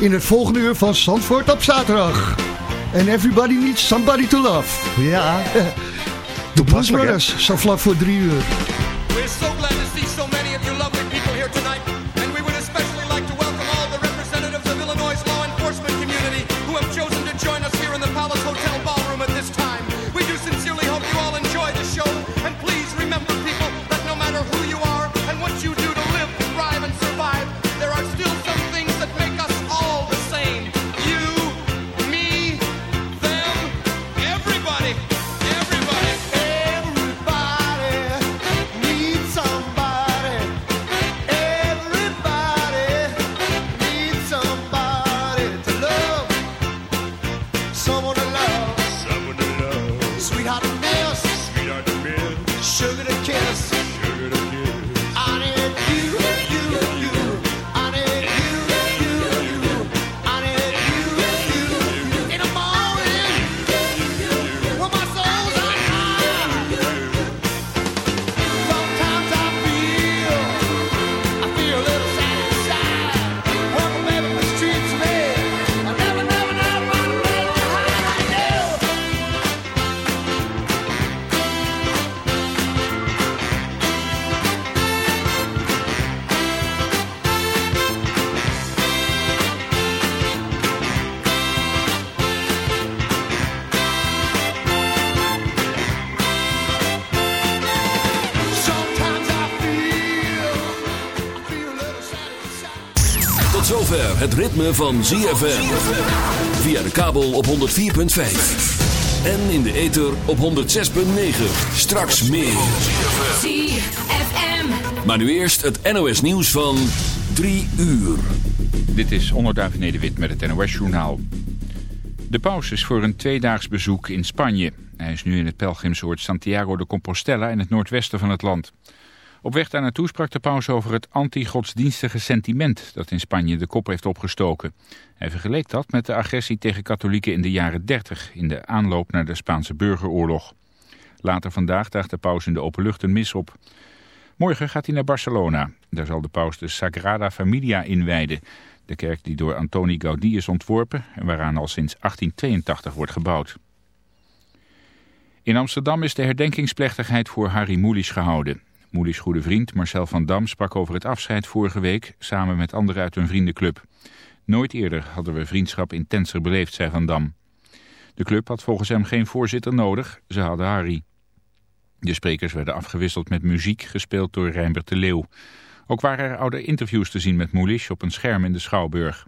in het volgende uur van Zandvoort op zaterdag. And everybody needs somebody to love. Ja, de Blues Brothers, zo vlak voor drie uur. Het ritme van ZFM. Via de kabel op 104.5. En in de ether op 106.9. Straks meer. ZFM. Maar nu eerst het NOS nieuws van 3 uur. Dit is Onderduif Nederwit met het NOS-journaal. De paus is voor een tweedaags bezoek in Spanje. Hij is nu in het pelgrimsoord Santiago de Compostela in het noordwesten van het land. Op weg daar naartoe sprak de paus over het anti-godsdienstige sentiment dat in Spanje de kop heeft opgestoken. Hij vergeleek dat met de agressie tegen katholieken in de jaren 30 in de aanloop naar de Spaanse burgeroorlog. Later vandaag daagt de paus in de openlucht een mis op. Morgen gaat hij naar Barcelona. Daar zal de paus de Sagrada Familia inwijden. De kerk die door Antoni Gaudí is ontworpen en waaraan al sinds 1882 wordt gebouwd. In Amsterdam is de herdenkingsplechtigheid voor Harry Mulisch gehouden. Mulisch' goede vriend Marcel van Dam sprak over het afscheid vorige week samen met anderen uit hun vriendenclub. Nooit eerder hadden we vriendschap intenser beleefd, zei Van Dam. De club had volgens hem geen voorzitter nodig, ze hadden Harry. De sprekers werden afgewisseld met muziek, gespeeld door Rijnbert de Leeuw. Ook waren er oude interviews te zien met Mulisch op een scherm in de Schouwburg.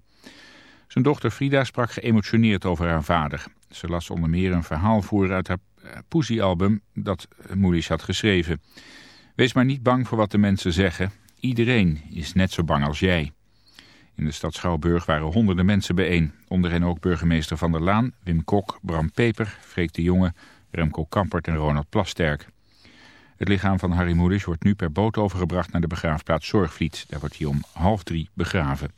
Zijn dochter Frida sprak geëmotioneerd over haar vader. Ze las onder meer een verhaal voor uit haar eh, Poesie-album dat Mulisch had geschreven. Wees maar niet bang voor wat de mensen zeggen. Iedereen is net zo bang als jij. In de stad Schouwburg waren honderden mensen bijeen. Onder hen ook burgemeester Van der Laan, Wim Kok, Bram Peper, Freek de Jonge, Remco Kampert en Ronald Plasterk. Het lichaam van Harry Mulisch wordt nu per boot overgebracht naar de begraafplaats Zorgvliet. Daar wordt hij om half drie begraven.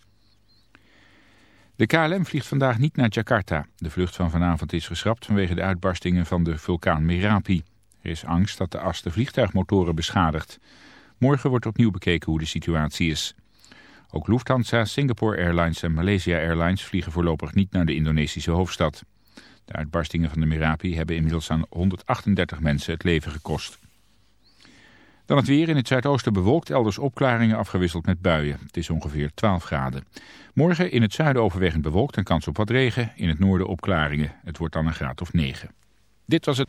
De KLM vliegt vandaag niet naar Jakarta. De vlucht van vanavond is geschrapt vanwege de uitbarstingen van de vulkaan Merapi. Er is angst dat de as de vliegtuigmotoren beschadigt. Morgen wordt opnieuw bekeken hoe de situatie is. Ook Lufthansa, Singapore Airlines en Malaysia Airlines vliegen voorlopig niet naar de Indonesische hoofdstad. De uitbarstingen van de Merapi hebben inmiddels aan 138 mensen het leven gekost. Dan het weer in het zuidoosten bewolkt, elders opklaringen afgewisseld met buien. Het is ongeveer 12 graden. Morgen in het zuiden overwegend bewolkt en kans op wat regen. In het noorden opklaringen. Het wordt dan een graad of 9. Dit was het.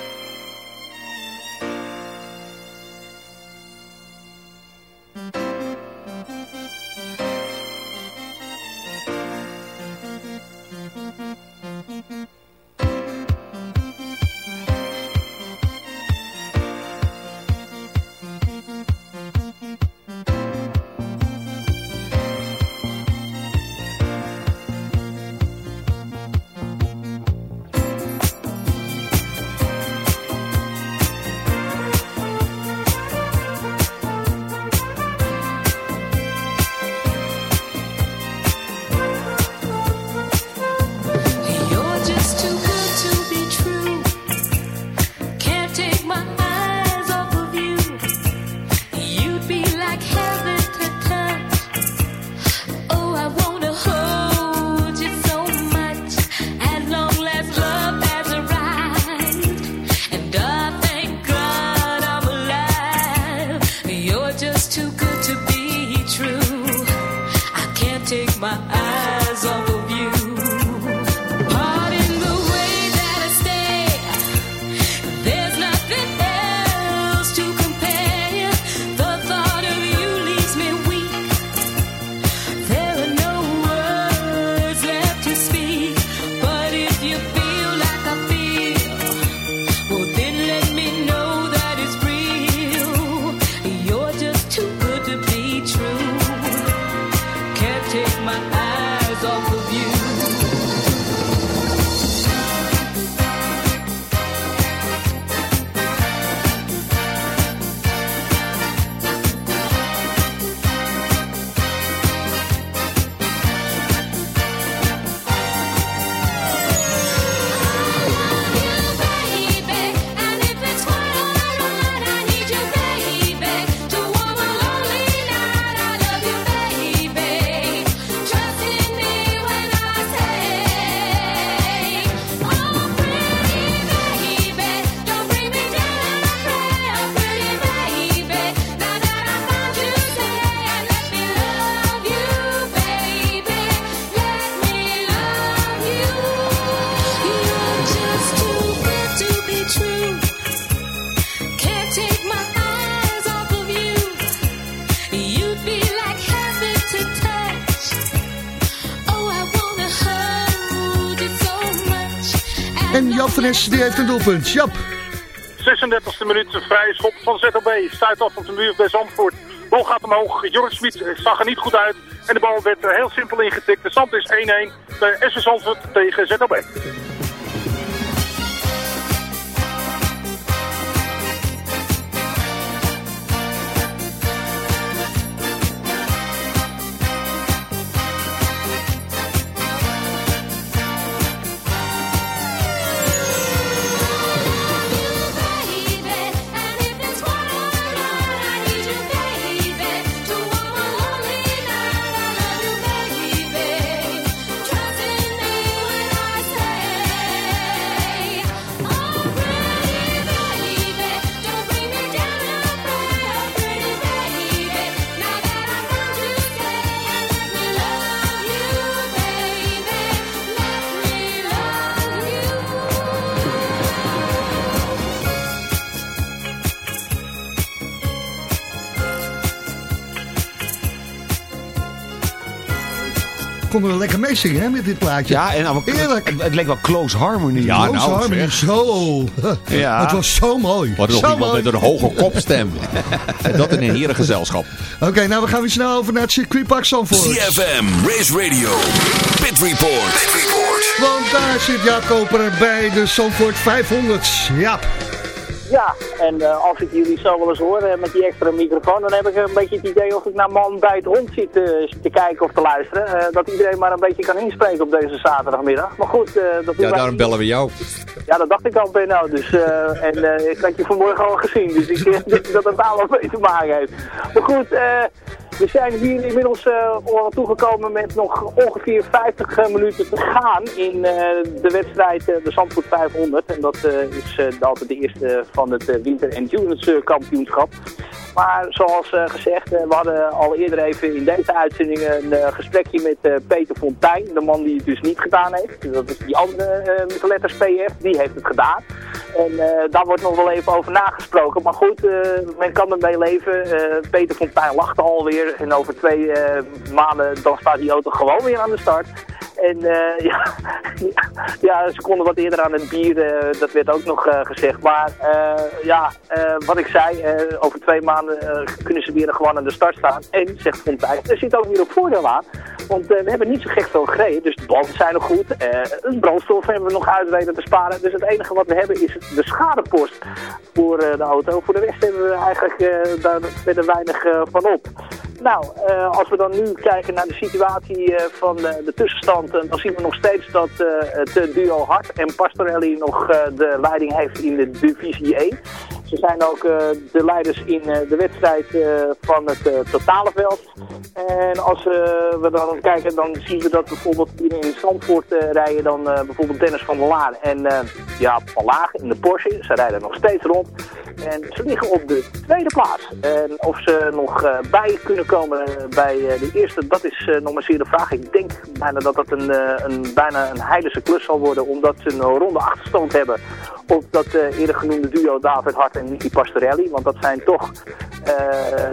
Off of you. Essen, die heeft een doelpunt. Jap. 36e minuut, vrije schop van ZOB. Stuit af op de muur bij Zandvoort. Bal gaat omhoog. Jorrit Smit zag er niet goed uit. En de bal werd eh, heel simpel ingetikt. De stand is 1-1 bij SS Zandvoort tegen ZOB. Konden we lekker meezingen hè, met dit plaatje. Ja, en nou, Heerlijk. Het, het leek wel close harmony. Ja, Close nou, harmony. zo. Ja. Het was zo mooi. Wat nog iemand mooi. met een hoge kopstem. en dat in een herengezelschap. Oké, nou we gaan weer snel over naar het circuitpark Zandvoort. CFM, Race Radio, Pit Report. Pit Report. Want daar zit Jaap Koper bij de Zandvoort 500. Ja. Ja, en eh, als ik jullie zo wel eens hoor eh, met die extra microfoon, dan heb ik een beetje het idee of ik naar man bij het hond zit eh, te kijken of te luisteren. dat iedereen maar een beetje kan inspreken op deze zaterdagmiddag. Maar goed, dat Ja, daarom niet. bellen we jou. Ja, dat dacht ik al, Benno. Dus, en ik had je vanmorgen al gezien, dus ik denk dat het daar wel mee te maken heeft. Maar goed, eh, we zijn hier inmiddels al toegekomen met nog ongeveer 50 eh, minuten te gaan in eh, de wedstrijd de Zandvoort 500. En dat is altijd de eerste van het Winter eh, Kampioenschap. Maar zoals gezegd, we hadden al eerder even in deze uitzending een gesprekje met Peter Fontijn. De man die het dus niet gedaan heeft. Dat is die andere met de letters PF, die heeft het gedaan. En daar wordt nog wel even over nagesproken. Maar goed, men kan ermee leven. Peter Fontijn lachte alweer. En over twee eh, maanden dan staat die auto gewoon weer aan de start. En eh, ja, ja, ze konden wat eerder aan het bier, eh, dat werd ook nog gezegd. Maar ja, wat ik zei, over twee maanden kunnen ze weer gewoon aan de start staan. En, zegt Fontijn, er zit ook weer een voordeel aan. Want we hebben niet zo gek veel gereden, dus de banden zijn nog goed. Een brandstof hebben we nog uit weten te sparen. Dus het enige wat we hebben is de schadepost voor de auto. Voor de rest hebben we eigenlijk daar verder weinig van op. Nou, eh, als we dan nu kijken naar de situatie eh, van eh, de tussenstand, dan zien we nog steeds dat het duo Hart en Pastorelli nog de leiding heeft in de divisie 1. Ze zijn ook de leiders in de wedstrijd van het totale veld. En als we dan kijken, dan zien we dat bijvoorbeeld in Zandvoort rijden dan bijvoorbeeld Dennis van der Laan en ja, Van Laag in de Porsche. Ze rijden nog steeds rond. En ze liggen op de tweede plaats. En of ze nog eh, bij kunnen komen eh, bij eh, de eerste, dat is nog maar zeer de vraag. Ik denk bijna dat dat een, een, bijna een heidense klus zal worden, omdat ze een ronde achterstand hebben op dat eerder genoemde duo David Hart en Nicky Pastorelli. Want dat zijn toch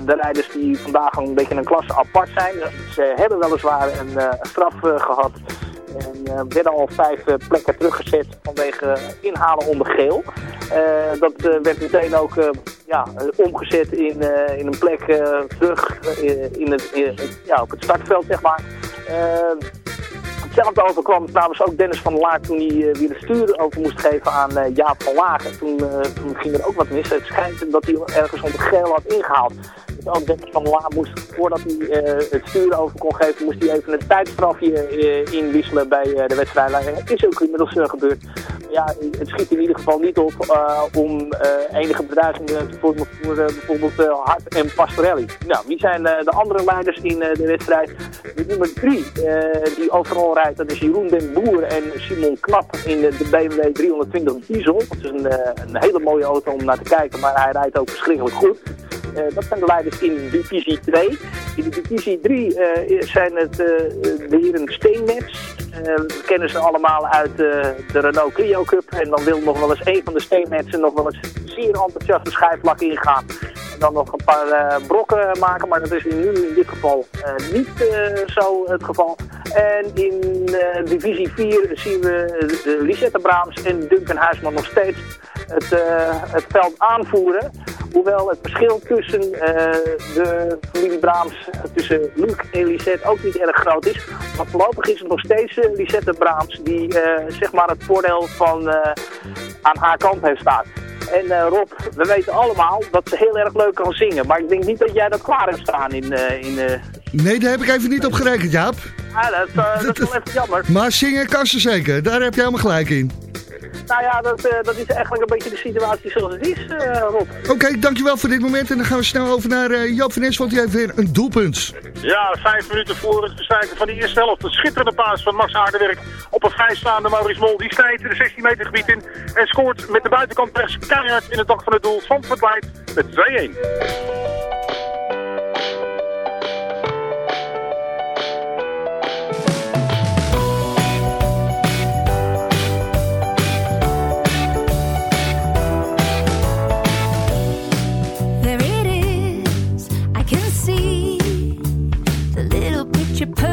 de rijders die vandaag een beetje een klasse apart zijn. Ze hebben weliswaar een straf eh, gehad. En eh, werden al vijf eh, plekken teruggezet vanwege inhalen onder geel. Eh, dat eh, werd meteen ook eh, ja, eh, omgezet in, eh, in een plek eh, terug eh, in het, ja, op het startveld, zeg maar. Eh, Hetzelfde overkwam namens ook Dennis van Laar toen hij eh, weer de stuur over moest geven aan eh, Jaap van Lagen. Toen, eh, toen ging er ook wat mis. Het schijnt dat hij ergens onder geel had ingehaald. Ook Dennis van der Laar moest, voordat hij eh, het stuur over kon geven, moest hij even een tijdstrafje eh, inwisselen bij eh, de wedstrijdleider. Het is ook inmiddels gebeurd. Ja, het schiet in ieder geval niet op om enige bedreiging eh, te vormen voor bijvoorbeeld Hart en Pastorelli. Nou, wie zijn de andere leiders in de wedstrijd? De nummer drie, die overal rijdt, dat is Jeroen den Boer en Simon Knap in de, BMW 320 Diesel. Dat is een, een hele mooie auto om naar te kijken, maar hij rijdt ook verschrikkelijk goed. Eh, dat zijn de leiders in divisie 2. In de divisie 3 eh, zijn het eh, de heren Steenmets. We kennen ze allemaal uit de Renault Clio Cup. En dan wil nog wel eens een van de Steenmetsen nog wel eens zeer enthousiast de schijfvlak ingaan. En dan nog een paar eh, brokken maken. Maar dat is nu in dit geval niet eh, zo het geval. En in divisie 4 zien we eh, Lisette Braams en Duncan Huisman nog steeds het, het veld aanvoeren. Hoewel het verschil tussen eh, de familie Braams, tussen Luc en Lisette ook niet erg groot is. Maar voorlopig is het nog steeds eh, Lisette Braams die eh, zeg maar het voordeel van eh, aan haar kant heeft staan. En eh, Rob, we weten allemaal dat ze heel erg leuk kan zingen. Maar ik denk niet dat jij dat klaar hebt staan in... eh, in eh, Nee, daar heb ik even niet op gerekend, Jaap. ah, dat, eh, dat is wel even jammer. Maar zingen kan ze zeker. Daar heb je helemaal gelijk in. Nou ja, dat, eh, dat is eigenlijk een beetje de situatie zoals het is, eh, Rob. Oké, dankjewel voor dit moment. En dan gaan we snel over naar eh, Joop van Nes, want die heeft weer een doelpunt. Ja, vijf minuten voor het bestrijken van de eerste helft. Een schitterende paas van Max Aardenwerk op een vrijstaande Maurice Mol. Die snijdt in de 16 meter gebied in en scoort met de buitenkant rechts keihard in het dak van het doel. Van Verdwijt met 2-1. Is,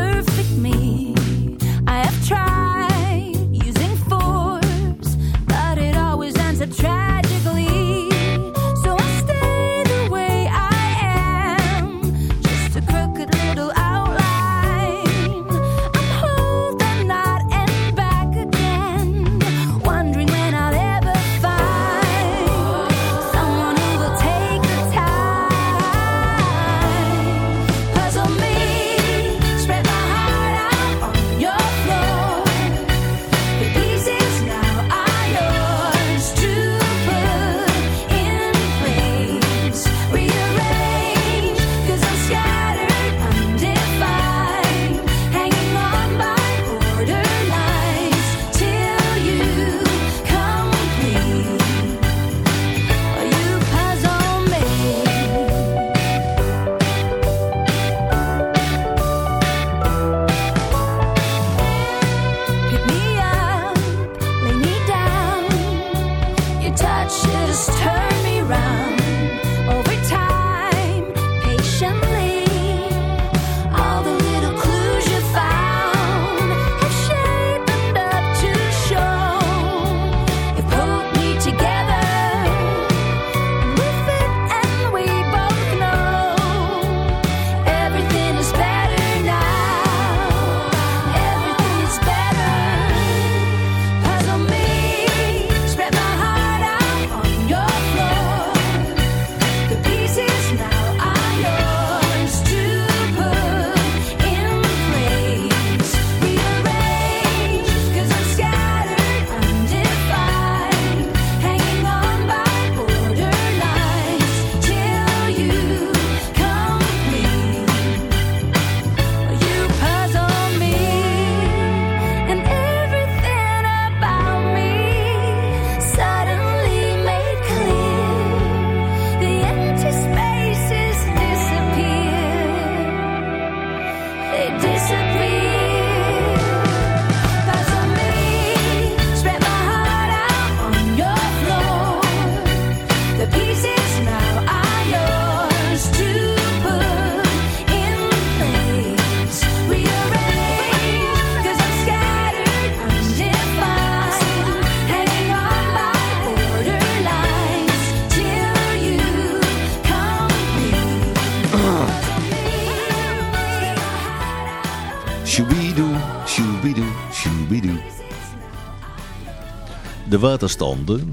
waterstanden.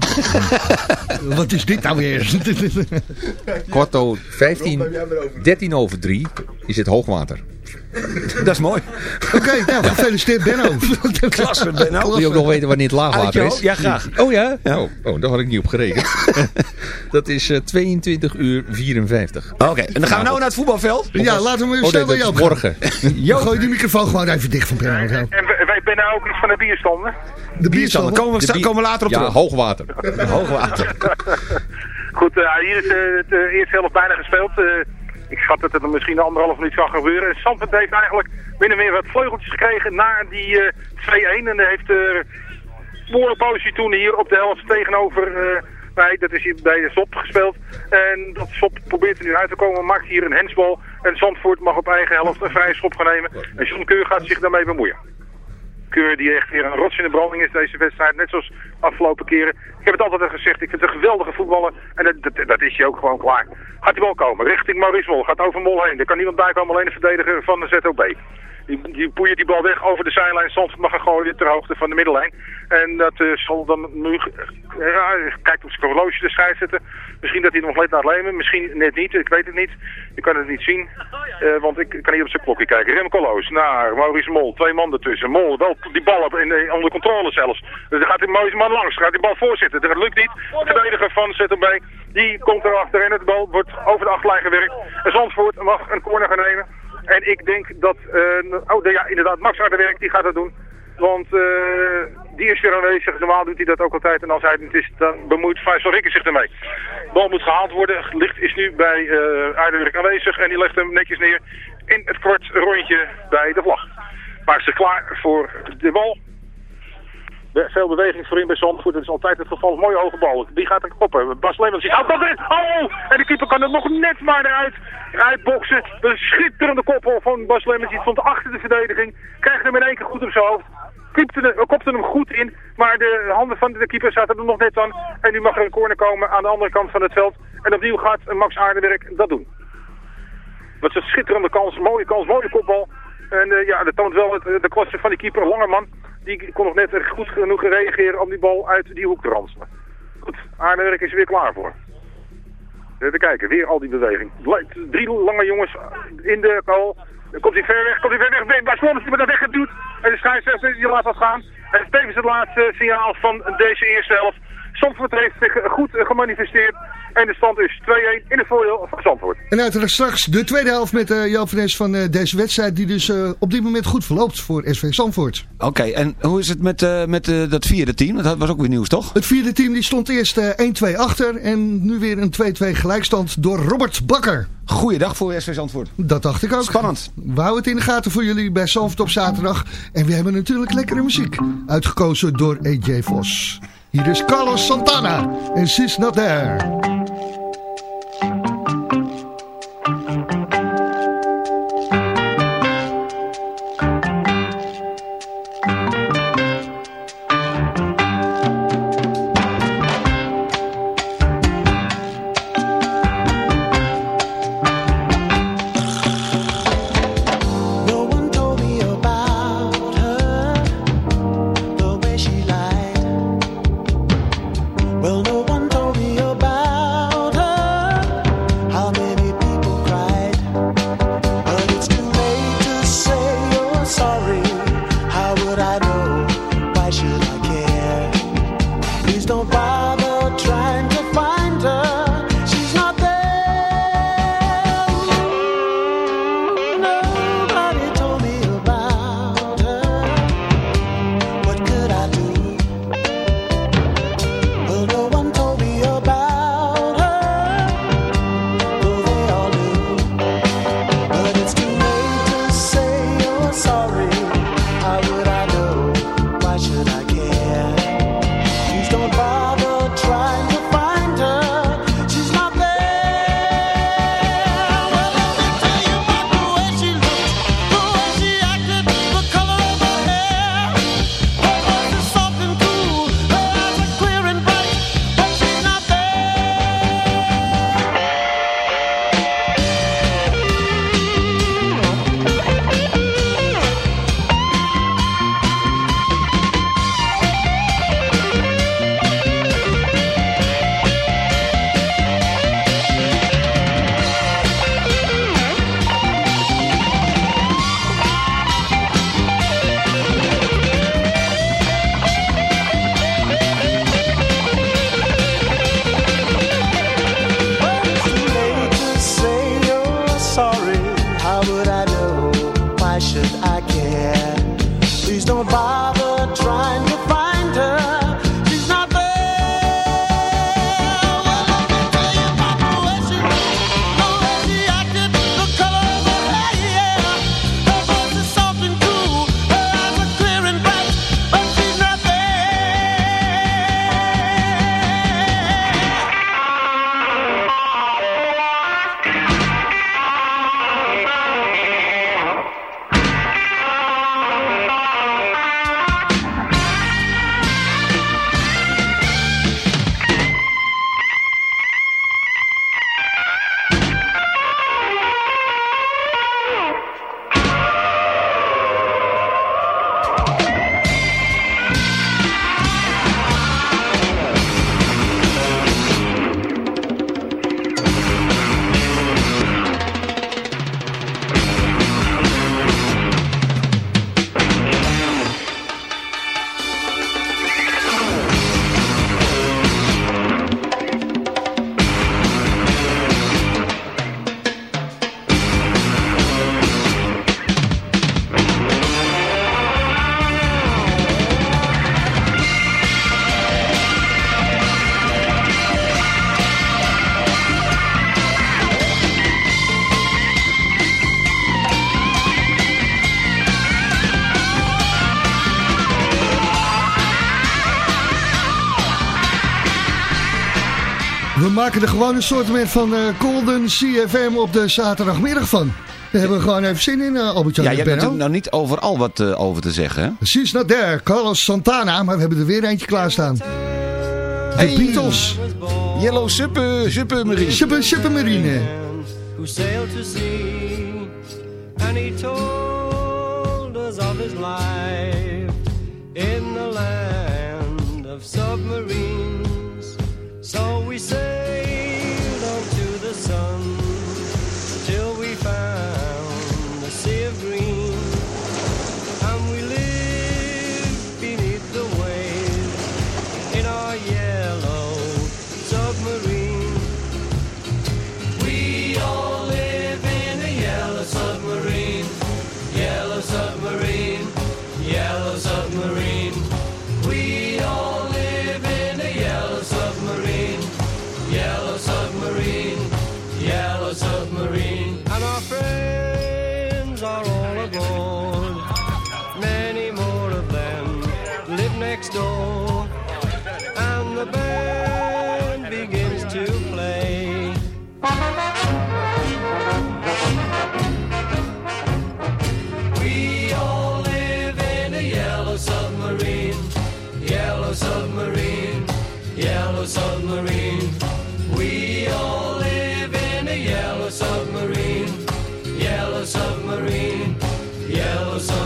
Wat is dit nou weer? Korto, 15, 13 over 3 is het hoogwater. Dat is mooi. Oké, nou, gefeliciteerd Benno. Klasse, Benno. Wil je ook nog weten wanneer het laagwater is? Ja, graag. Oh ja? Oh, oh, daar had ik niet op gerekend. dat is eh, 22 uur 54. Oké, en dan gaan we nou naar het voetbalveld. Ja, laten we Oh, even snel nee, bij dat Joop is gaan. morgen. Gooi die microfoon gewoon even dicht van Benno. Wij- ben nou ook iets van de bierstanden. De bierstand. Dan komen we, sta- bier- komen we later op Ja, terug. hoogwater. Hoogwater. Goed, eh, hier is eh, het eh, eerste helft bijna gespeeld. Ik schat dat het er misschien een anderhalf minuut zal gebeuren. En Zandvoort heeft eigenlijk binnen weer wat vleugeltjes gekregen na die eh 2-1. En heeft eh behoorlijk positie toen hier op de helft tegenover... eh nee, dat is hier bij de Sop gespeeld. En dat Sop probeert er nu uit te komen, maakt hier een hensbal. En Zandvoort mag op eigen helft een vrije schop gaan nemen. En John Keur gaat zich daarmee bemoeien. Keur die echt weer een rots in de branding is deze wedstrijd. Net zoals afgelopen keren. Ik heb het altijd al gezegd. Ik vind het een geweldige voetballer. En dat, dat, is hij ook gewoon klaar. Gaat hij wel komen. Richting Maurice Mol. Gaat over Mol heen. Er kan niemand bij komen. Alleen de verdediger van de ZOB. Die, die poeiert die bal weg over de zijlijn. Soms mag hij gooien ter hoogte van de middellijn. En dat eh, zal dan nu... eh, ja, kijkt op zijn horloge de scheidsrechter. Misschien dat hij nog let naar Lemen. Misschien net niet. Ik weet het niet. Je kan het niet zien. Eh, want ik kan niet op zijn klokje kijken. Remco Loos naar Maurice Mol. Twee man ertussen. Mol, wel die bal op, in, onder controle zelfs. Dus dan gaat die Maurice man langs. Gaat die bal voorzitten. Dat lukt niet. De verdediger van ZOB. Die komt erachter en het bal wordt over de achterlijn gewerkt. En Zandvoort mag een corner gaan nemen. En ik denk dat... eh, oh ja, inderdaad. Max Harderwerk die gaat dat doen. Want eh, die is weer aanwezig. Normaal doet hij dat ook altijd. En als hij het niet is, dan bemoeit Faisal Rikker zich ermee. Bal moet gehaald worden. Licht is nu bij eh Aardenwerk aanwezig. En die legt hem netjes neer in het kwart rondje bij de vlag. Maakt zich klaar voor de bal. Veel beweging voorin bij Zandvoort. Dat is altijd het geval. Mooie hoge bal. Die gaat een koppen. Bas Lemmens. Oh, dat is, oh! En de keeper kan er nog net maar eruit uitboksen. Een schitterende koppel van Bas Lemmens. Die stond achter de verdediging. Krijgt hem in één keer goed op zijn hoofd. Kopte, de, kopte hem goed in. Maar de handen van de keeper zaten er nog net aan. En nu mag er een corner komen aan de andere kant van het veld. En opnieuw gaat Max Aardenwerk dat doen. Wat een schitterende kans, mooie kans, mooie kopbal. En eh, ja, dat toont wel het, eh, de klasse van die keeper, Langerman. Die kon nog net goed genoeg reageren om die bal uit die hoek te ranselen. Goed, Aardenwerk is er weer klaar voor. Even kijken, weer al die beweging. Drie lange jongens in de goal. Dan komt hij ver weg, komt hij ver weg. Bij Slommers die wordt dat weggeduwd. En de scheidsrechter die laat dat gaan. En het is tevens het laatste signaal van deze eerste helft. Zandvoort heeft zich eh, goed eh, gemanifesteerd. En de stand is 2-1 in het voordeel van Zandvoort. En uiteraard straks de tweede helft met uh, Joop van Nes van uh, deze wedstrijd... die dus uh, op dit moment goed verloopt voor SV Zandvoort. Oké, en hoe is het met, uh, met uh, dat vierde team? Dat was ook weer nieuws, toch? Het vierde team die stond eerst uh, 1-2 achter... en nu weer een 2-2 gelijkstand door Robert Bakker. Goeiedag voor SV Zandvoort. Dat dacht ik ook. Spannend. We houden het in de gaten voor jullie bij Zandvoort op zaterdag. En we hebben natuurlijk lekkere muziek. Uitgekozen door AJ Vos. Hier is Carlos Santana en She's Not There. Maken er gewoon een soort van eh, Golden CFM op de zaterdagmiddag van. Daar hebben we gewoon even zin in, uh, Albert-Jan Ja, en je hebt natuurlijk nou niet overal wat eh, over te zeggen, hè? She's not there, Carlos Santana, maar we hebben er weer eentje klaarstaan. De Hey. Beatles. Yellow Super, Supermarine. Super, Supermarine. who sailed to sea, and he told us of his life in the land of submarines. So we sailed yellow submarine.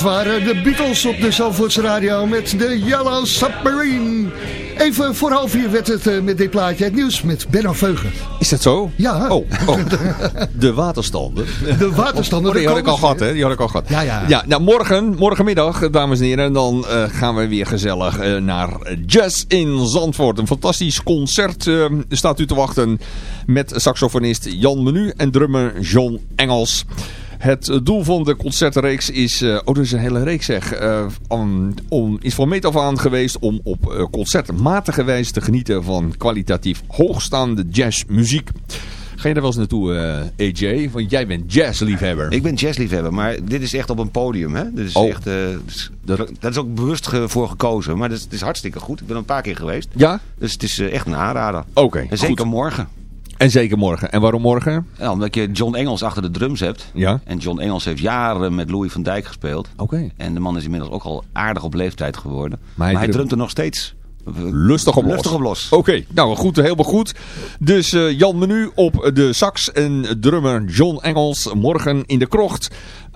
Dat waren de Beatles op de Zandvoortse Radio met de Yellow Submarine. Even voor half uur werd het eh, met dit plaatje het nieuws met Benno Veugen. Is dat zo? Ja. Oh, oh. de waterstanden. De waterstanden. Oh, die had ik al gehad, hè? Die had ik al gehad. Ja, ja. Ja, nou morgen, morgenmiddag, dames en heren, dan eh, gaan we weer gezellig eh, naar Jazz in Zandvoort. Een fantastisch concert staat u te wachten met saxofonist Jan Menu en drummer John Engels. Het doel van de concertenreeks is, eh, oh dat is een hele reeks zeg, eh, om, om, is van meet af aan geweest om op eh, concertmatige wijze te genieten van kwalitatief hoogstaande jazzmuziek. Ga je daar wel eens naartoe, AJ? Want jij bent jazzliefhebber. Ik ben jazzliefhebber, maar dit is echt op een podium. Hè? Dit is Oh. echt, dat is- dat is ook bewust ge- voor gekozen. Maar dat is, het is hartstikke goed. Ik ben er een paar keer geweest. Ja? Dus het is echt een aanrader. Oké, En zeker goed. morgen. En zeker morgen. En waarom morgen? Ja, omdat je John Engels achter de drums hebt. Ja. En John Engels heeft jaren met Louis van Dijk gespeeld. Oké. En de man is inmiddels ook al aardig op leeftijd geworden. Maar hij hij, drumt- er nog steeds. Lustig op los. Lustig op los. Oké, nou goed, helemaal goed. Dus eh, Jan Menu op de sax en drummer John Engels morgen in de krocht.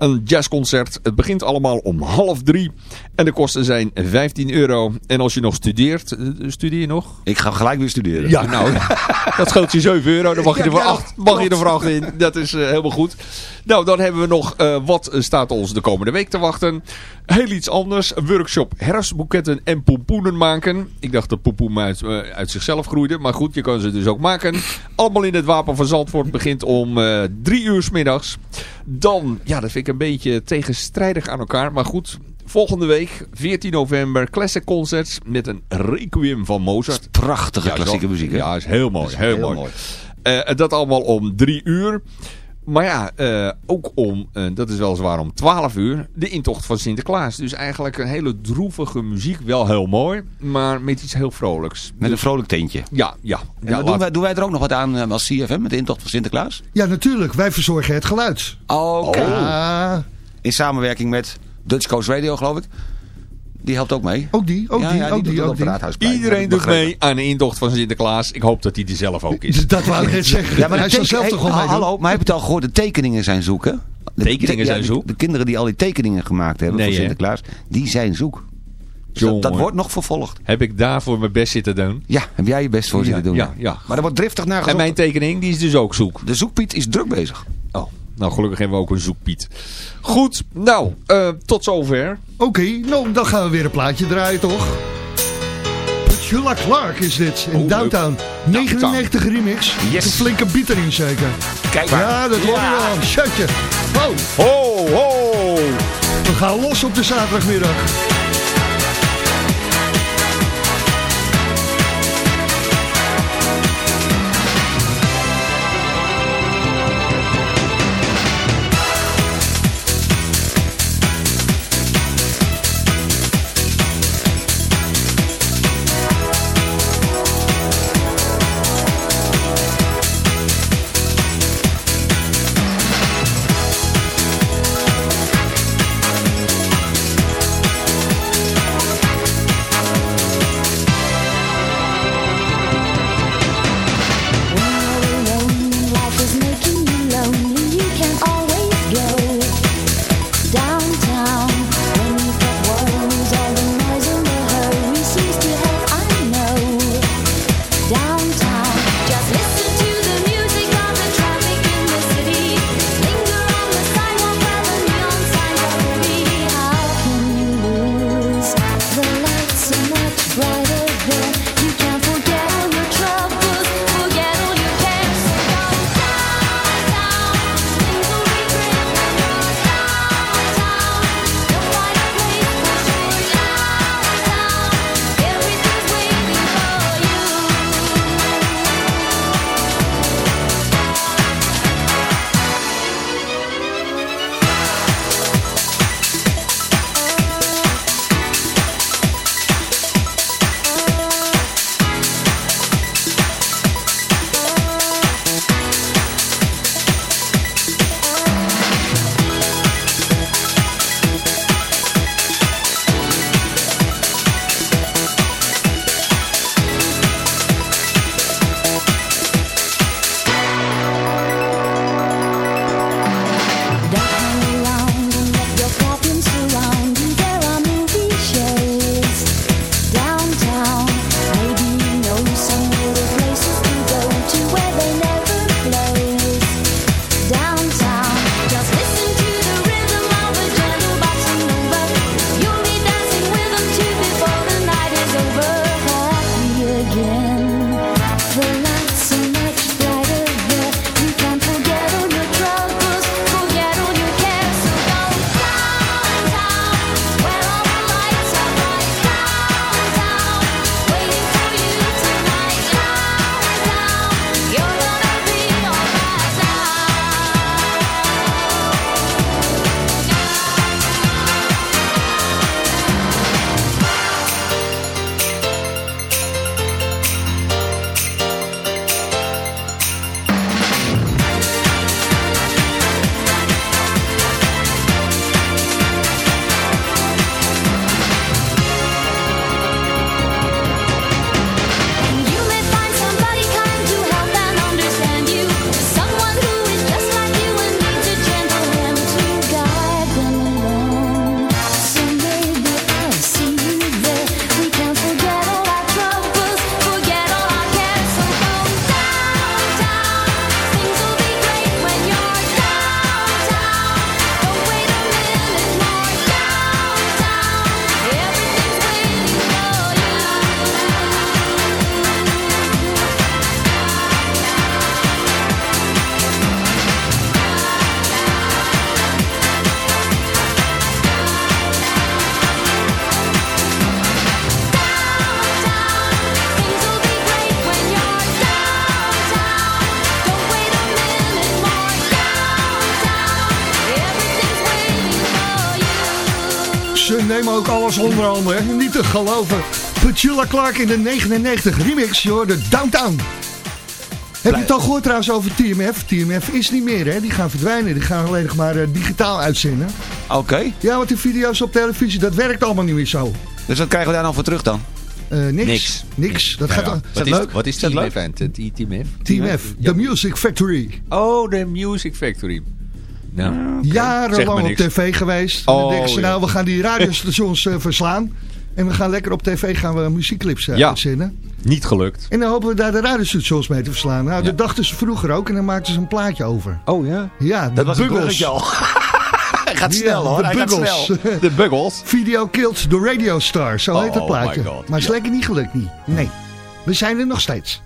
Een jazzconcert. Het begint allemaal om half drie. En de kosten zijn 15 euro. En als je nog studeert, eh, studeer je nog? Ik ga gelijk weer studeren. Ja, nou, dat scheelt je 7 euro. Dan mag je er voor Ja, 8, mag je er voor acht in. Dat is eh, helemaal goed. Nou, dan hebben we nog, eh, wat staat ons de komende week te wachten? Heel iets anders. Een workshop herfstboeketten en pompoenen maken. Ik dacht dat pompoen uit, uit zichzelf groeide. Maar goed, je kan ze dus ook maken. Allemaal in het Wapen van Zandvoort. Begint om eh, drie uur s middags. Dan, ja, dat vind ik een beetje tegenstrijdig aan elkaar. Maar goed, volgende week, 14 november, Classic Concerts met een requiem van Mozart. Prachtige Ja, klassieke muziek. Hè? Ja, is heel mooi. is heel, heel mooi. mooi. Eh, dat allemaal om drie uur. Maar ja, eh, ook om, eh, dat is weliswaar om 12 uur, de intocht van Sinterklaas. Dus eigenlijk een hele droevige muziek, wel heel mooi, maar met iets heel vrolijks. Met een vrolijk tintje. Ja, ja. En ja doen, laat- wij, doen wij er ook nog wat aan eh, als CFM met de intocht van Sinterklaas? Ja, natuurlijk. Wij verzorgen het geluid. Oké. Ah, In samenwerking met Dutch Coast Radio, geloof ik. Die helpt ook mee. ook die, ook Ja, die, ja, ook die, ook die. Iedereen doet mee aan de intocht van Sinterklaas. Ik hoop dat hij er zelf ook is. Dat wou ik net zeggen. Ja, maar hij zal zelf toch wel? Hallo, maar heb je het al gehoord? De tekeningen zijn zoek, hè? De, Tekeningen zijn zoek? De, kinderen die al die tekeningen gemaakt hebben voor? Sinterklaas, die zijn zoek. Dus dat, wordt nog vervolgd. Heb ik daarvoor mijn best zitten doen? Ja, heb jij je best voor Ja, zitten doen. ja, ja. Maar er wordt driftig naar En mijn tekening, die is dus ook zoek. De zoekpiet is druk bezig. Nou gelukkig hebben we ook een zoekpiet. Goed, nou, eh, tot zover. Oké, nou dan gaan we weer een plaatje draaien toch? Jula Clark is dit, in Oh, Downtown. 99 remix. Yes. Een flinke beat erin zeker. Kijk maar. Ja, dat hoor je wel. Shutje. Oh, Ho, ho! we gaan los op de zaterdagmiddag. Ook alles onder handen. hè. Niet te geloven. Petula Clark in de 99 remix, joh, de Downtown. Heb je het al gehoord trouwens over TMF? TMF is niet meer, hè? Die gaan verdwijnen. Die gaan alleen nog maar eh, digitaal uitzenden. Oké. Ja, want die video's op televisie, dat werkt allemaal niet meer zo. Dus wat krijgen we daar dan voor terug dan? Eh, niks. Niks. Niks. Dat Nou gaat ja, dan- wat, is, leuk? wat is Team leuk? Event? Het Team F? TMF, The Music Factory. Oh, de Music Factory. Nou, zeg Jarenlang op tv geweest. En Oh, dan denken ze, ja. nou, we gaan die radiostations eh, verslaan. En we gaan lekker op tv gaan we muziekclips uh, Ja. uitzenden. Niet gelukt. En dan hopen we daar de radiostations mee te verslaan. Nou, dat dachten ze vroeger ook. En dan maakten ze een plaatje over. Oh ja? Ja, de Dat was een Buggles. bruggetje al. Hij gaat Ja, snel hoor, de hij gaat Buggles. snel. De Buggles. Video Killed the Radio Star. Zo Oh, heet het plaatje. my God. Maar is Ja. lekker niet gelukt niet. Nee. We zijn er nog steeds.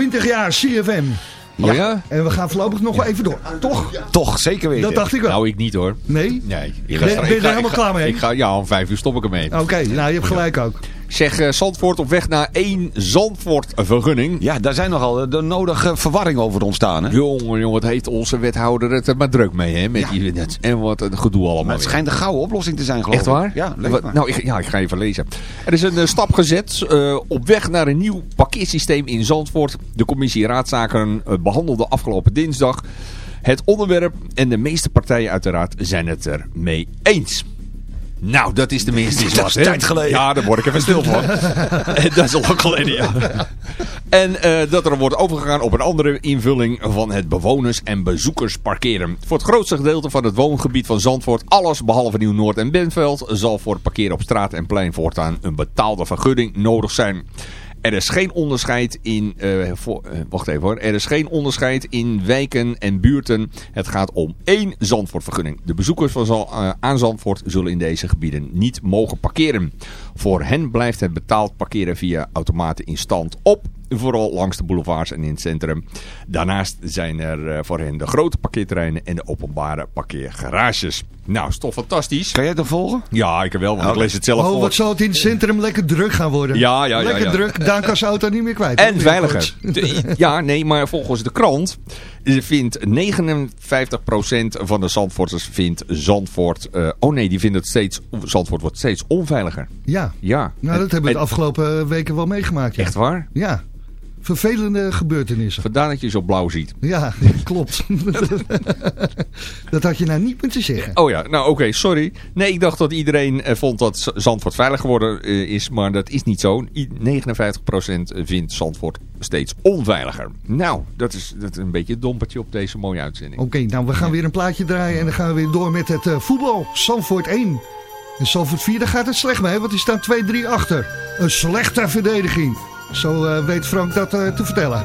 20 jaar CFM. Oh ja? En we gaan voorlopig nog wel even door. Toch? Toch, zeker weten. Dat dacht ik wel. Nou, ik niet hoor. Nee? Nee. Ben- ben je er helemaal klaar mee? Ik ga, ja, om vijf uur stop ik ermee. Oké, nou je hebt gelijk ook. Zeg, eh, Zandvoort op weg naar één Zandvoort-vergunning. Ja, daar zijn nogal de, de nodige verwarring over ontstaan. Hè? Jongen, jongen, het heet onze wethouder het er maar druk mee, hè? Met die, dat- en wat een gedoe allemaal. Maar het weer. schijnt een gouden oplossing te zijn, geloof Echt ik. waar? Ja, maar. Nou, ik, ja, ik ga even lezen. Er is een eh, stap gezet eh, op weg naar een nieuw parkeersysteem in Zandvoort. De commissie Raadzaken eh, behandelde afgelopen dinsdag het onderwerp. En de meeste partijen uiteraard zijn het er mee eens. Nou, dat is tenminste iets Dat wat, is hè? tijd geleden. Ja, daar word ik even stil van. Dat is al lang geleden, ja. En eh, dat er wordt overgegaan op een andere invulling van het bewoners- en bezoekersparkeren. Voor het grootste gedeelte van het woongebied van Zandvoort, alles behalve Nieuw-Noord en Benveld, zal voor het parkeren op straat en plein voortaan een betaalde vergunning nodig zijn. Er is geen onderscheid in, eh, eh, wacht even hoor, er is geen onderscheid in wijken en buurten. Het gaat om één Zandvoortvergunning. De bezoekers van eh, aan Zandvoort zullen in deze gebieden niet mogen parkeren. Voor hen blijft het betaald parkeren via automaten in stand op. Vooral langs de boulevards en in het centrum. Daarnaast zijn er eh, voor hen de grote parkeerterreinen en de openbare parkeergarages. Nou, is toch fantastisch. Kan jij het nog volgen? Ja, ik wel, want ik lees het zelf Oh, voor. wat zal het in het centrum lekker druk gaan worden. Ja, ja, ja, Lekker ja. druk, Daan kan zijn auto niet meer kwijt. En veiliger. Ja, nee, maar volgens de krant vindt 59% van de Zandvoorters vindt Zandvoort... eh, oh nee, die vinden het steeds... Zandvoort wordt steeds onveiliger. Ja, Ja. nou dat hebben we de En- afgelopen weken wel meegemaakt. Ja. Echt waar? Ja, vervelende gebeurtenissen. Vandaar dat je zo blauw ziet. Ja, klopt. dat had je nou niet moeten zeggen. Oh ja, nou oké, sorry. Nee, ik dacht dat iedereen eh, vond dat Zandvoort veilig geworden eh, is, maar dat is niet zo. I- 59% vindt Zandvoort steeds onveiliger. Nou, dat is, dat een beetje het dompertje op deze mooie uitzending. Oké, nou we gaan weer een plaatje draaien en dan gaan we weer door met het eh, voetbal. Sanford 1. En Sanford 4, daar gaat het slecht mee, want die staan 2-3 achter. Een slechte verdediging. Zo eh, weet Frank dat eh, te vertellen.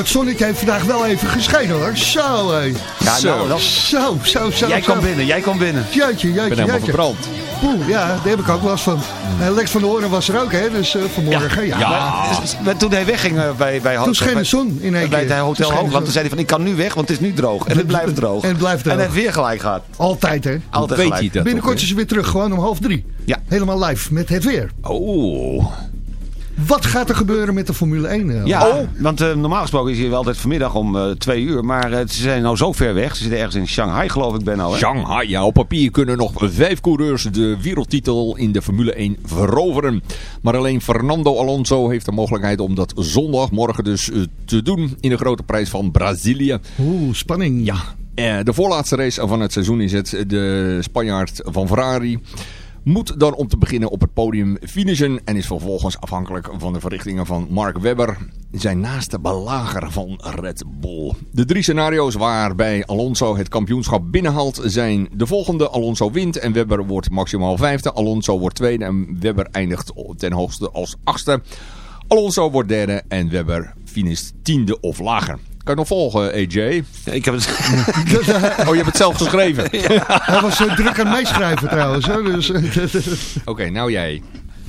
Het zonnetje heeft vandaag wel even geschenen hoor. Zo hé. Ja, zo. nou, dat- zo, zo, zo. Jij zo. kwam binnen, jij kwam binnen. Jeetje, jeetje, Ik ben helemaal verbrand. Poeh, ja, daar heb ik ook last van. Eh, Lex van de Oren was er ook, hè, dus eh, vanmorgen. Ja. Maar, maar toen hij wegging eh, bij, bij, Toen scheen de zon in één bij keer. het Toen Hotel Hoogland. zon. Toen zei hij van, ik kan nu weg, want het is nu droog. En het blijft droog. En het blijft droog. En hij heeft weer gelijk gehad. Altijd, hè. Altijd Weet gelijk. je dat Binnenkort is ze weer terug, gewoon om half drie. Ja. Helemaal live met het weer. Oh. Wat gaat er gebeuren met de Formule 1? eh? Ja, want eh, normaal gesproken is hij wel altijd vanmiddag om eh, twee uur. Maar eh, ze zijn nou zo ver weg. Ze zitten ergens in Shanghai, geloof ik, ben nou. Hè? Shanghai, ja, op papier kunnen nog vijf coureurs de wereldtitel in de Formule 1 veroveren. Maar alleen Fernando Alonso heeft de mogelijkheid om dat zondagmorgen dus te doen in de grote prijs van Brazilië. Oeh, spanning. Ja, eh, de voorlaatste race van het seizoen is het. De Spanjaard van Ferrari moet dan om te beginnen op het podium finishen. En is vervolgens afhankelijk van de verrichtingen van Mark Webber. Zijn naaste belager van Red Bull. De drie scenario's waarbij Alonso het kampioenschap binnenhaalt zijn de volgende. Alonso wint en Webber wordt maximaal vijfde. Alonso wordt tweede en Webber eindigt ten hoogste als achtste. Alonso wordt derde en Webber finisht tiende of lager. Kan je nog volgen, AJ? Ik heb het... Oh, je hebt het zelf geschreven. Hij was zo druk aan meeschrijven trouwens. Hè, dus, Oké, nou jij.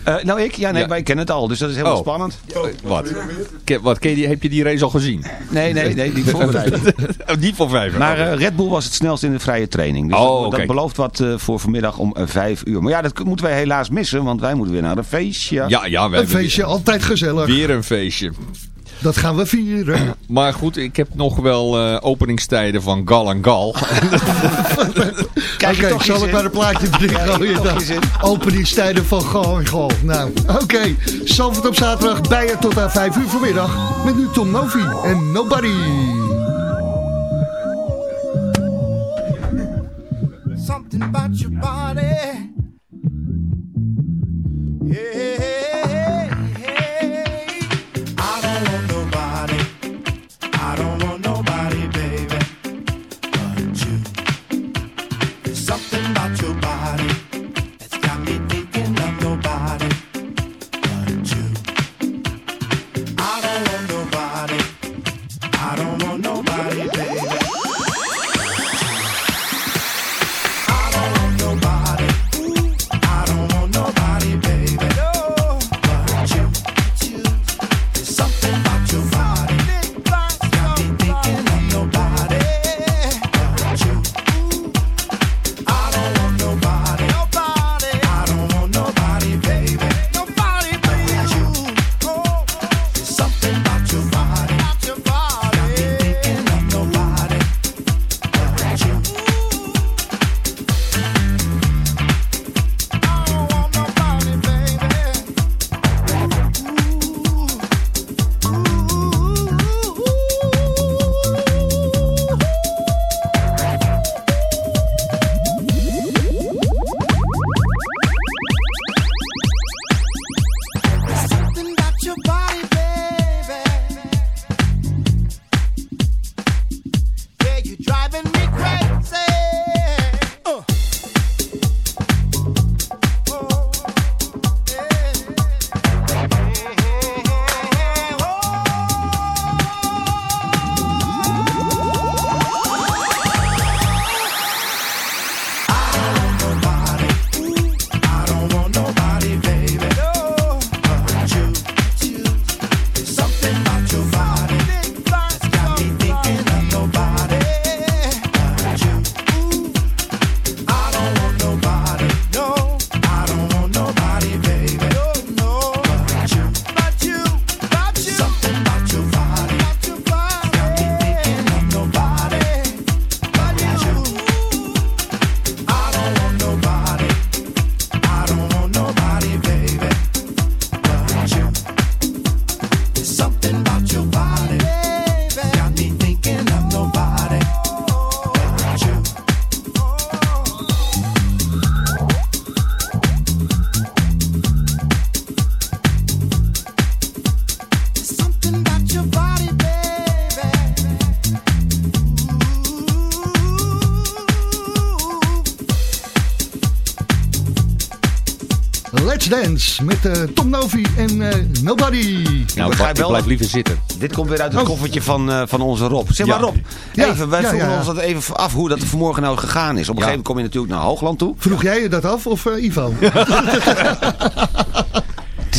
Eh, nou, ik? Ja, nee, Ja. wij kennen het al. Dus dat is heel Oh. spannend. Wat? Ke- wat ken je, die- heb je die race al gezien? Nee, nee, nee, niet voorbereid. Oh, Niet voor vijf. Maar eh, Red Bull was het snelst in de vrije training. Dus Oh, dat, oké. dat belooft wat eh, voor vanmiddag om eh, vijf uur. Maar ja, dat moeten wij helaas missen, want wij moeten weer naar een feestje. ja, ja, we een feestje, altijd gezellig. weer een feestje. Dat gaan we vieren. Maar goed, ik heb nog wel eh, openingstijden van Gal en Gal. Kijk je Oké, toch zal eens ik maar een plaatje erin gooien dan. Openingstijden van Gal en Gal. Nou, oké. Zalvert op zaterdag bij je tot aan 5 uur vanmiddag. Met nu Tom Novi en Nobody. something about your body. Hey, met eh, Tom Novi en eh, Nobody. Nou, ik wel- blijf liever zitten. Dit komt weer uit het Oh. koffertje van, eh, van onze Rob. Zeg Ja. maar Rob, Ja. even, wij Ja, vroegen ja. ons dat even af hoe dat vanmorgen nou gegaan is. Op een gegeven moment kom je natuurlijk naar Hoogland toe. Vroeg jij je dat af of Ivo?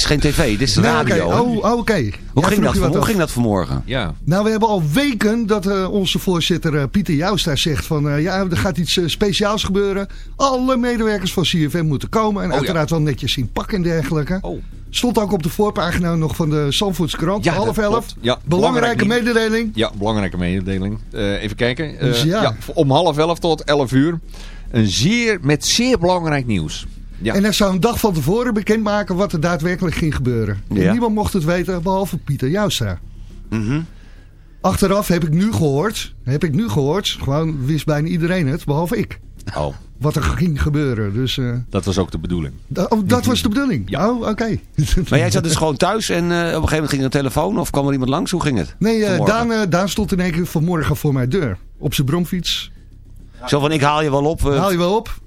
Is geen tv, dit is Nee, radio. oké. hè? Oh, oh, oké. hoe, ging dat, hoe af. ging dat vanmorgen? Ja. Nou, we hebben al weken dat eh, onze voorzitter eh, Pieter Joustra zegt van... eh, ja, er gaat iets speciaals gebeuren. Alle medewerkers van CFM moeten komen. En Oh, uiteraard wel netjes zien pakken en dergelijke. Oh. Stond ook op de voorpagina nog van de Zandvoorts krant. Ja, half elf. Ja, Belangrijke belangrijk mededeling. Ja, belangrijke mededeling. Eh, even kijken. Dus ja. om half elf tot elf uur. Een zeer, met zeer belangrijk nieuws. Ja. En hij zou een dag van tevoren bekendmaken wat er daadwerkelijk ging gebeuren. En niemand mocht het weten, behalve Pieter Joustra. Mhm. Achteraf heb ik nu gehoord, heb ik nu gehoord, gewoon wist bijna iedereen het, behalve ik. Oh, Wat er ging gebeuren. Dus eh, dat was ook de bedoeling. da- oh, dat was de bedoeling. Ja. Oh, oké. Maar jij zat dus gewoon thuis en eh, op een gegeven moment ging er een telefoon of kwam er iemand langs? Hoe ging het? Nee, eh. Daan, Daan stond in één keer vanmorgen voor mijn deur. Op zijn bromfiets. Zo van, ik haal je wel op. Haal je wel op.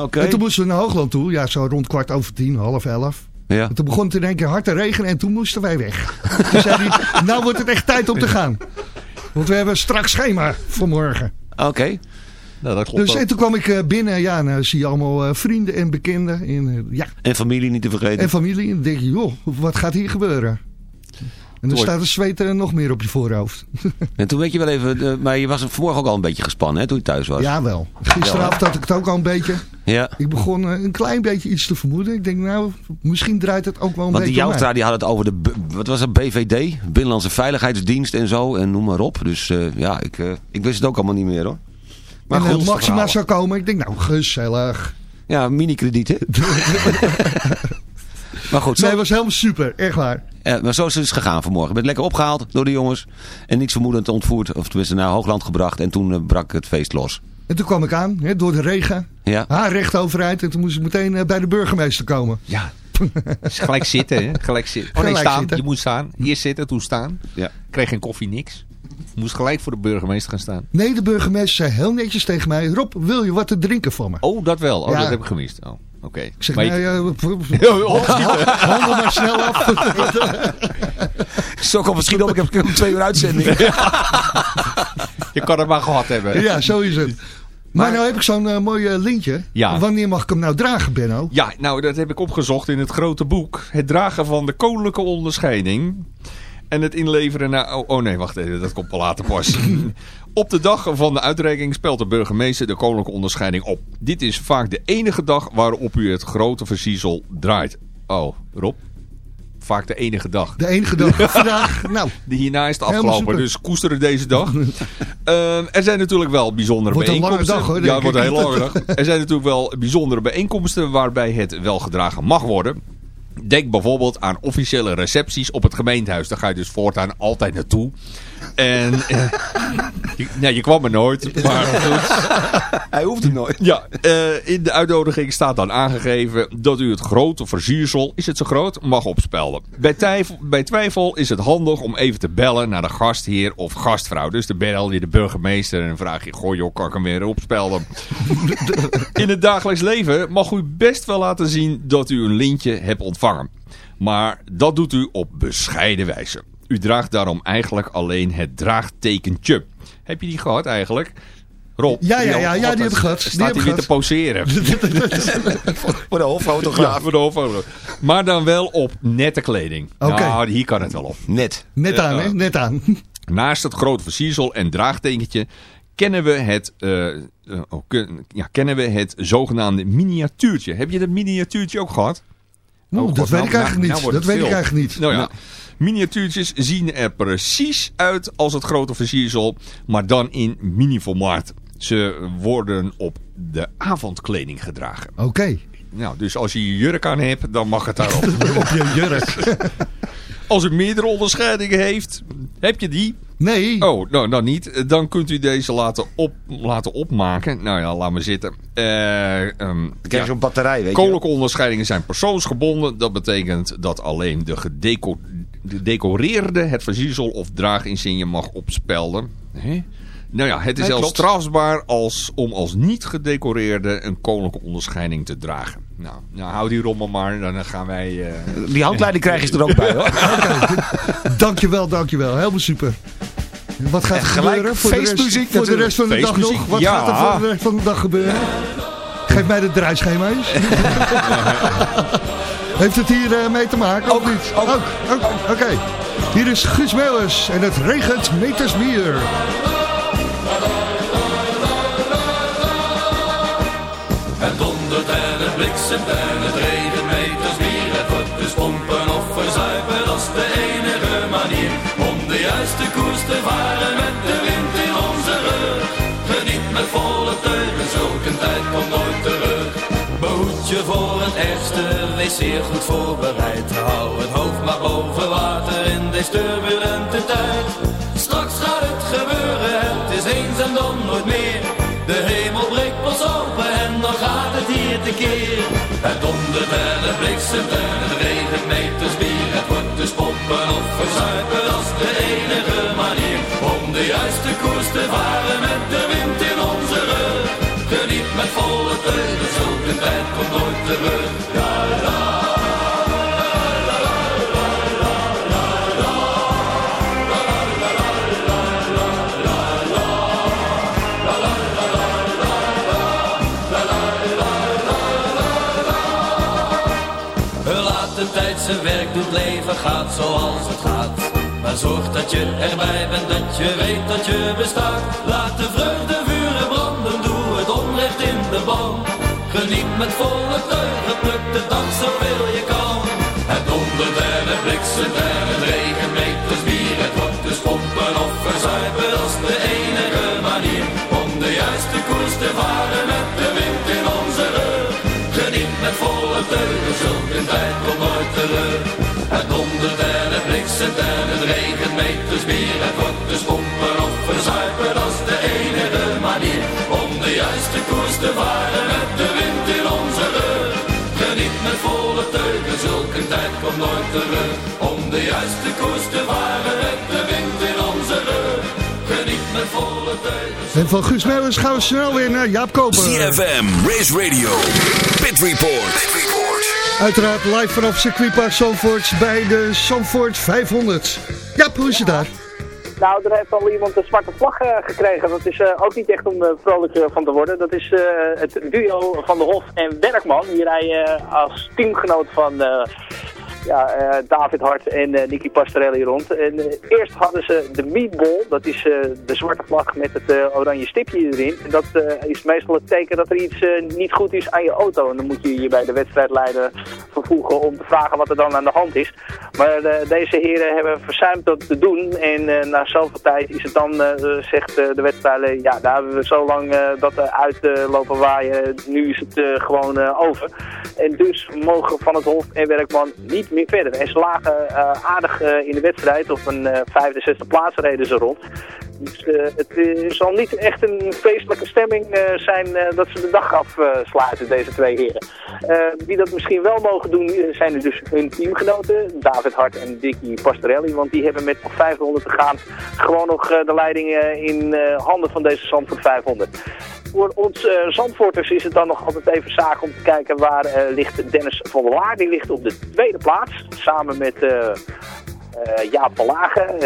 Oké. En toen moesten we naar Hoogland toe. Ja, zo rond kwart over tien, half elf. Ja. En toen begon het in één keer hard te regenen en toen moesten wij weg. Toen zei hij, nou wordt het echt tijd om te gaan. Want we hebben een strak schema voor morgen. Oké. Nou, dat klopt Dus, en toen kwam ik eh, binnen. Ja, en dan zie je allemaal eh, vrienden en bekenden. En, ja, En familie niet te vergeten. en familie. En dan denk je, joh, wat gaat hier gebeuren? En dan staat het zweet eh, nog meer op je voorhoofd. En toen weet je wel even, maar je was vanmorgen ook al een beetje gespannen hè, toen je thuis was. Jawel. Gisteravond had ik het ook al een beetje. Ja. Ik begon eh, een klein beetje iets te vermoeden. Ik denk, nou, misschien draait het ook wel een Want die beetje mij. Joustra die had het over de, wat was het, BVD, Binnenlandse Veiligheidsdienst en zo, en noem maar op. Dus eh, ja, ik, eh, ik wist het ook allemaal niet meer hoor. Maar en goed, Maxima zou komen. Ik denk, nou, gezellig. Ja, mini-krediet hè. maar goed, zo, Nee, het was helemaal super. Echt waar. eh, maar zo is het dus gegaan vanmorgen. Je bent lekker opgehaald door de jongens en niets vermoedend ontvoerd, of tenminste naar Hoogland gebracht. En toen eh, brak het feest los. En toen kwam ik aan, hè, door de regen. Ja. Haar recht overeind. En toen moest ik meteen eh, bij de burgemeester komen. Ja. Dus gelijk zitten, hè? Gelijk zitten. Oh nee, Gelijk staan. zitten. Je moet staan. Eerst zitten, toen staan. Ja. Kreeg geen koffie, niks. Moest gelijk voor de burgemeester gaan staan. Nee, de burgemeester zei heel netjes tegen mij... Rob, wil je wat te drinken van me? Oh, dat wel. Oh, Ja. dat heb ik gemist. Oh, oké. Ik zeg, Maar nee, je- eh, handel maar snel af. Zo komt misschien op, ik heb twee uur uitzending. je kan het maar gehad hebben. ja, zo is het. Maar, nou heb ik zo'n eh, mooi eh, lintje. Ja. Wanneer mag ik hem nou dragen, Benno? Ja, nou dat heb ik opgezocht in het grote boek. Het dragen van de koninklijke onderscheiding. En het inleveren naar... Oh, oh nee, wacht even, dat komt wel later pas. Op de dag van de uitreiking spelt de burgemeester de koninklijke onderscheiding op. Dit is vaak de enige dag waarop u het grote versiezel draait. Oh, Rob? Vaak de enige dag. De enige dag vandaag. Nou, hierna is het afgelopen, dus koesteren deze dag. Ehm, er zijn natuurlijk wel bijzondere Wordt bijeenkomsten. dag, hoor, ja, wordt een hele lange dag. Er zijn natuurlijk wel bijzondere bijeenkomsten waarbij het wel gedragen mag worden. Denk bijvoorbeeld aan officiële recepties op het gemeentehuis. Daar ga je dus voortaan altijd naartoe. En eh, je, nee, je kwam er nooit. Maar goed. Hij hoeft het nooit. Ja, eh, in de uitnodiging staat dan aangegeven dat u het grote versiersel, is het zo groot, mag opspelden. Bij, twijfel, bij twijfel is het handig om even te bellen naar de gastheer of gastvrouw. Dus dan bel je de burgemeester en vraag je, goh joh, kan ik hem weer opspelden? in het dagelijks leven mag u best wel laten zien dat u een lintje hebt ontvangen. Maar dat doet u op bescheiden wijze. U draagt daarom eigenlijk alleen het draagtekentje. Heb je die gehad eigenlijk? Rob? Ja, ja, ja, ja, die heb ik gehad. Staat hij weer te poseren. Voor de hoofdfotograaf. Ja, voor de hoofdfoto. Maar dan wel op nette kleding. Oké. Nou, hier kan het wel op. Net. net aan, hè? Net aan. Naast het grote versiersel en draagtekentje kennen we het, oh, kun- ja, kennen we het zogenaamde miniatuurtje. Heb je dat miniatuurtje ook gehad? Oeh, Oh, dat God, weet nou- ik eigenlijk nou- niet. nou dat weet ik veel. eigenlijk niet. Nou ja, miniatuurtjes zien er precies uit als het grote versiersel, maar dan in mini-formaat. Ze worden op de avondkleding gedragen. Oké. Nou, dus als je je jurk aan hebt, dan mag het daarop. Op je jurk. Als u meerdere onderscheidingen heeft, heb je die? Nee. Oh, nou, dan niet. Dan kunt u deze laten, op, laten opmaken. Nou ja, laat maar zitten. Eh ehm, Dan krijg je ja, zo'n batterij, weet je. Koninklijke onderscheidingen zijn persoonsgebonden. Dat betekent dat alleen de gedeco- de gedecoreerde het versiersel of draaginsigne mag opspelden. Hè? Nou ja, het is Nee, zelfs klopt. strafbaar als, om als niet gedecoreerde een koninklijke onderscheiding te dragen. Nou, nou hou die rommel maar, dan gaan wij... eh, Die handleiding krijg je er ook bij hoor. Dankjewel, dankjewel. Helemaal super. Wat gaat er gelijk gebeuren voor de rest, feestmuziek voor de rest van de dag nog? Wat ja. gaat er voor de rest van de dag gebeuren? Geef mij de draaischema eens. Heeft het hier eh, mee te maken of niet? Ook. ook. Oké. Hier is Guus Meeuwers en het regent meters bier. Het dondert en het bliksemt en het regent meters bier. Het wordt dus pompen of verzuipen, dat is de enige manier. Om de juiste koers te varen zeer goed voorbereid. Hou het hoofd maar boven water in deze turbulente tijd. Straks gaat het gebeuren, het is eens en dan nooit meer. De hemel breekt pas open en dan gaat het hier tekeer. Het dondert en het bliksemt en het regent meters bier. Het wordt dus pompen of verzuipen, is de enige manier. Om de juiste koers te varen met de wind in onze rug. Geniet met volle teugen, tijd komt nooit terug. La, de tijd zijn werk doet, leven gaat zoals het gaat. Maar zorg dat je erbij bent, dat je weet dat je bestaat. Laat de vreugde vuren branden, doe het onrecht in de ban. Geniet met volle teugen, pluk de dag zoveel je kan. Het dondert en het bliksemt en het regent meters bier. Het wordt dus pompen of is de enige Om de juiste koers te varen met de wind in onze rug. Geniet met volle teugen. En van Guus Meeuwers gaan we snel weer naar Jaap Koper. CFM, Race Radio, Pit Report. Uiteraard live vanaf circuitpark Zandvoort bij de Zandvoort 500. Jaap, hoe is het daar? Nou, er heeft al iemand een zwarte vlag eh, gekregen. Dat is eh, ook niet echt om eh, vrolijk van te worden. Dat is eh, het duo van de Hof en Werkman. Die rijden eh, als teamgenoot van eh, ja, eh, David Hart en eh, Nicky Pastorelli rond. En eh, eerst hadden ze de meatball. Dat is de zwarte vlag met het oranje stipje erin. En dat is meestal het teken dat er iets niet goed is aan je auto. En dan moet je je bij de wedstrijdleider vervoegen om te vragen wat er dan aan de hand is. Maar deze heren hebben verzuimd dat te doen. En na zoveel tijd is het dan, zegt de wedstrijdleider, ja, daar hebben we zo lang dat eh, uitlopen waaien. Nu is het gewoon over. En dus mogen Van het Hof en Werkman niet meer verder. En ze lagen eh, aardig eh, in de wedstrijd. Op een eh, vijfde, zesde plaats reden ze rond. Dus het zal niet echt een feestelijke stemming zijn dat ze de dag afsluiten, deze twee heren. Wie dat misschien wel mogen doen, zijn dus hun teamgenoten, David Hart en Dicky Pastorelli. Want die hebben met nog 500 te gaan gewoon nog de leiding in handen van deze Zandvoort 500. Voor ons eh, Zandvoorters is het dan nog altijd even zaak om te kijken waar eh, ligt Dennis van der Laar. Die ligt op de tweede plaats, samen met... eh, Jaap van Lagen,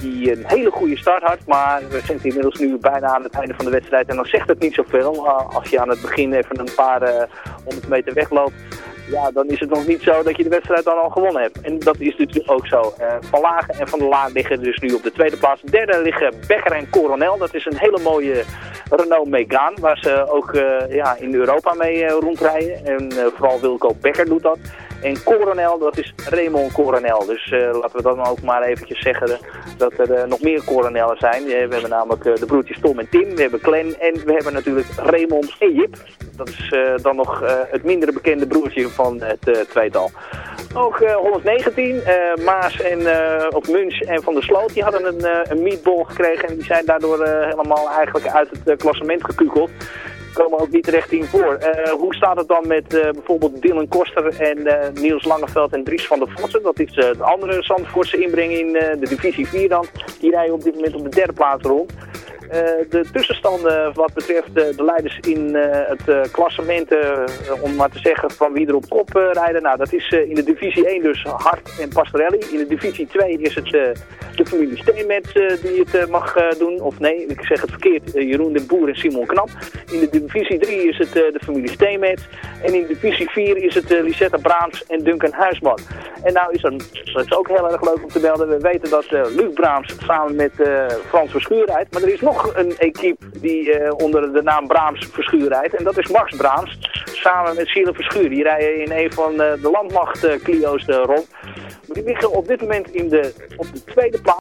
die een hele goede start had. Maar we zijn inmiddels nu bijna aan het einde van de wedstrijd. En dan zegt het niet zoveel. Uh, als je aan het begin even een paar honderd meter wegloopt. Ja, dan is het nog niet zo dat je de wedstrijd dan al gewonnen hebt. En dat is dus ook zo. Eh, van Lagen en Van der Laan liggen dus nu op de tweede plaats. Derde liggen Becker en Coronel. Dat is een hele mooie Renault Megane. Waar ze ook eh, ja, in Europa mee eh, rondrijden. En vooral Wilco Becker doet dat. En Coronel, dat is Raymond Coronel. Dus eh, laten we dan ook maar eventjes zeggen dat er eh, nog meer Coronellen zijn. Eh, we hebben namelijk eh, de broertjes Tom en Tim, we hebben Glenn en we hebben natuurlijk Raymond en Jip. Dat is eh, dan nog eh, het mindere bekende broertje van het eh, tweetal. Ook eh, 119, eh, Maas en eh, op Muns en Van der Sloot, die hadden een, eh, een meatball gekregen en die zijn daardoor eh, helemaal eigenlijk uit het eh, klassement gekukeld komen ook niet recht in voor. Eh, hoe staat het dan met eh, bijvoorbeeld Dylan Koster en eh, Niels Langeveld en Dries van der Vossen? Dat is de andere Zandvoortse inbreng in de divisie 4 dan. Die rijden op dit moment op de derde plaats rond. De tussenstanden wat betreft eh, de leiders in eh, het eh, klassement, eh, om maar te zeggen van wie er op kop eh, rijden. Nou, dat is eh, in de divisie 1 dus Hart en Pastorelli. In de divisie 2 is het eh, de familie Steenmet eh, die het eh, mag eh, doen. Of nee, ik zeg het verkeerd, eh, Jeroen den Boer en Simon Knap. In de divisie 3 is het eh, de familie Steenmet. En in divisie 4 is het eh, Lisetta Braams en Duncan Huisman. En nou is dat, is ook heel erg leuk om te melden. We weten dat eh, Luc Braams samen met eh, Frans Verschuur rijdt. Maar er is nog een equipe die eh, onder de naam Braams Verschuur rijdt. En dat is Max Braams samen met Siele Verschuur. Die rijden in een van eh, de landmacht eh, Clio's rond. Die liggen op dit moment in de, op de tweede plaats.